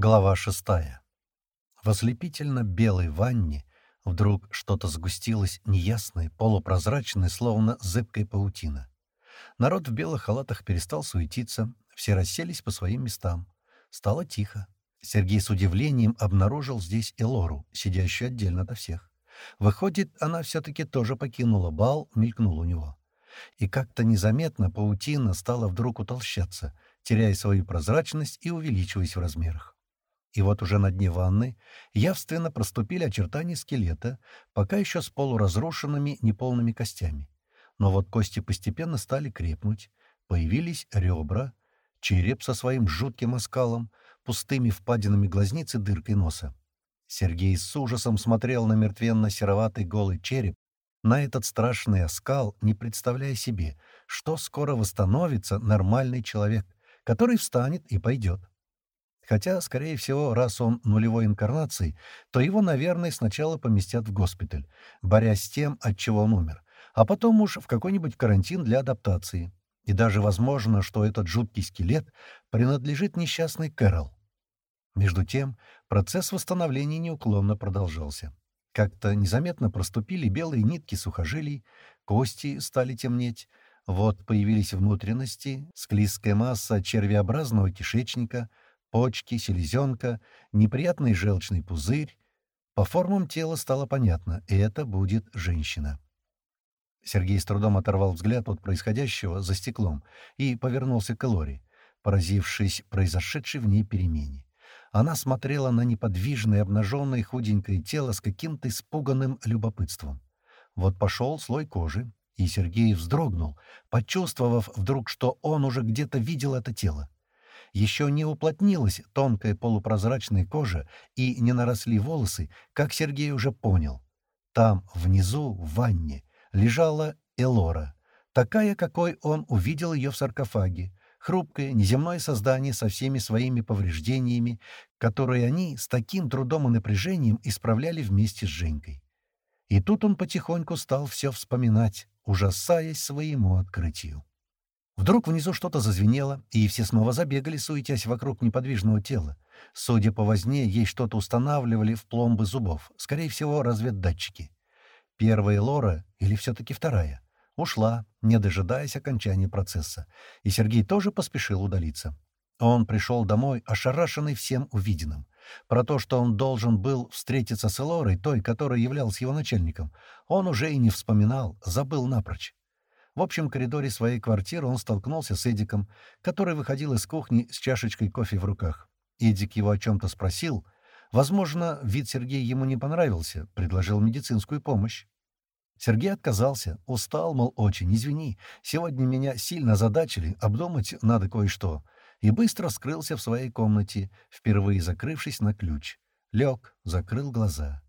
Глава шестая. В ослепительно белой ванне вдруг что-то сгустилось неясное, полупрозрачное, словно зыбкая паутина. Народ в белых халатах перестал суетиться, все расселись по своим местам. Стало тихо. Сергей с удивлением обнаружил здесь Элору, сидящую отдельно от всех. Выходит, она все-таки тоже покинула бал, мелькнул у него. И как-то незаметно паутина стала вдруг утолщаться, теряя свою прозрачность и увеличиваясь в размерах. И вот уже на дне ванны явственно проступили очертания скелета, пока еще с полуразрушенными неполными костями. Но вот кости постепенно стали крепнуть, появились ребра, череп со своим жутким оскалом, пустыми впадинами глазниц и дыркой носа. Сергей с ужасом смотрел на мертвенно-сероватый голый череп, на этот страшный оскал, не представляя себе, что скоро восстановится нормальный человек, который встанет и пойдет. Хотя, скорее всего, раз он нулевой инкарнации, то его, наверное, сначала поместят в госпиталь, борясь с тем, от чего он умер, а потом уж в какой-нибудь карантин для адаптации. И даже возможно, что этот жуткий скелет принадлежит несчастной Кэрол. Между тем, процесс восстановления неуклонно продолжался. Как-то незаметно проступили белые нитки сухожилий, кости стали темнеть, вот появились внутренности, склизкая масса червеобразного кишечника — почки, селезенка, неприятный желчный пузырь. По формам тела стало понятно — это будет женщина. Сергей с трудом оторвал взгляд от происходящего за стеклом и повернулся к Лори, поразившись произошедшей в ней перемене. Она смотрела на неподвижное, обнаженное худенькое тело с каким-то испуганным любопытством. Вот пошел слой кожи, и Сергей вздрогнул, почувствовав вдруг, что он уже где-то видел это тело еще не уплотнилась тонкая полупрозрачная кожа и не наросли волосы, как Сергей уже понял. Там, внизу, в ванне, лежала Элора, такая, какой он увидел ее в саркофаге, хрупкое, неземное создание со всеми своими повреждениями, которые они с таким трудом и напряжением исправляли вместе с Женькой. И тут он потихоньку стал все вспоминать, ужасаясь своему открытию. Вдруг внизу что-то зазвенело, и все снова забегали, суетясь вокруг неподвижного тела. Судя по возне, ей что-то устанавливали в пломбы зубов, скорее всего, разведдатчики. Первая Лора, или все-таки вторая, ушла, не дожидаясь окончания процесса, и Сергей тоже поспешил удалиться. Он пришел домой, ошарашенный всем увиденным. Про то, что он должен был встретиться с Элорой, той, которая являлась его начальником, он уже и не вспоминал, забыл напрочь. В общем коридоре своей квартиры он столкнулся с Эдиком, который выходил из кухни с чашечкой кофе в руках. Эдик его о чем-то спросил. Возможно, вид Сергея ему не понравился, предложил медицинскую помощь. Сергей отказался, устал, мол, очень, извини, сегодня меня сильно задачили, обдумать надо кое-что, и быстро скрылся в своей комнате, впервые закрывшись на ключ. Лег, закрыл глаза.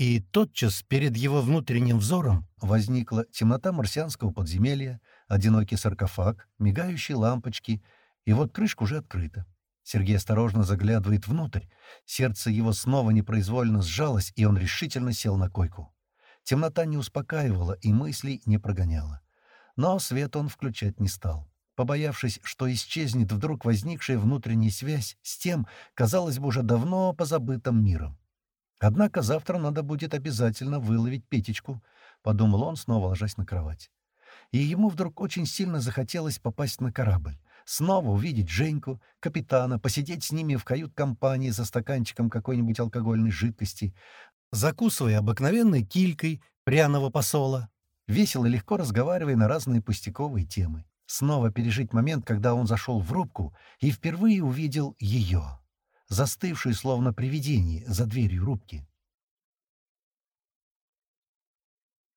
И тотчас перед его внутренним взором возникла темнота марсианского подземелья, одинокий саркофаг, мигающие лампочки, и вот крышка уже открыта. Сергей осторожно заглядывает внутрь. Сердце его снова непроизвольно сжалось, и он решительно сел на койку. Темнота не успокаивала и мыслей не прогоняла. Но свет он включать не стал, побоявшись, что исчезнет вдруг возникшая внутренняя связь с тем, казалось бы, уже давно позабытым миром. Однако завтра надо будет обязательно выловить Петечку, — подумал он, снова ложась на кровать. И ему вдруг очень сильно захотелось попасть на корабль, снова увидеть Женьку, капитана, посидеть с ними в кают-компании за стаканчиком какой-нибудь алкогольной жидкости, закусывая обыкновенной килькой пряного посола, весело и легко разговаривая на разные пустяковые темы. Снова пережить момент, когда он зашел в рубку и впервые увидел ее застывшую, словно привидение, за дверью рубки.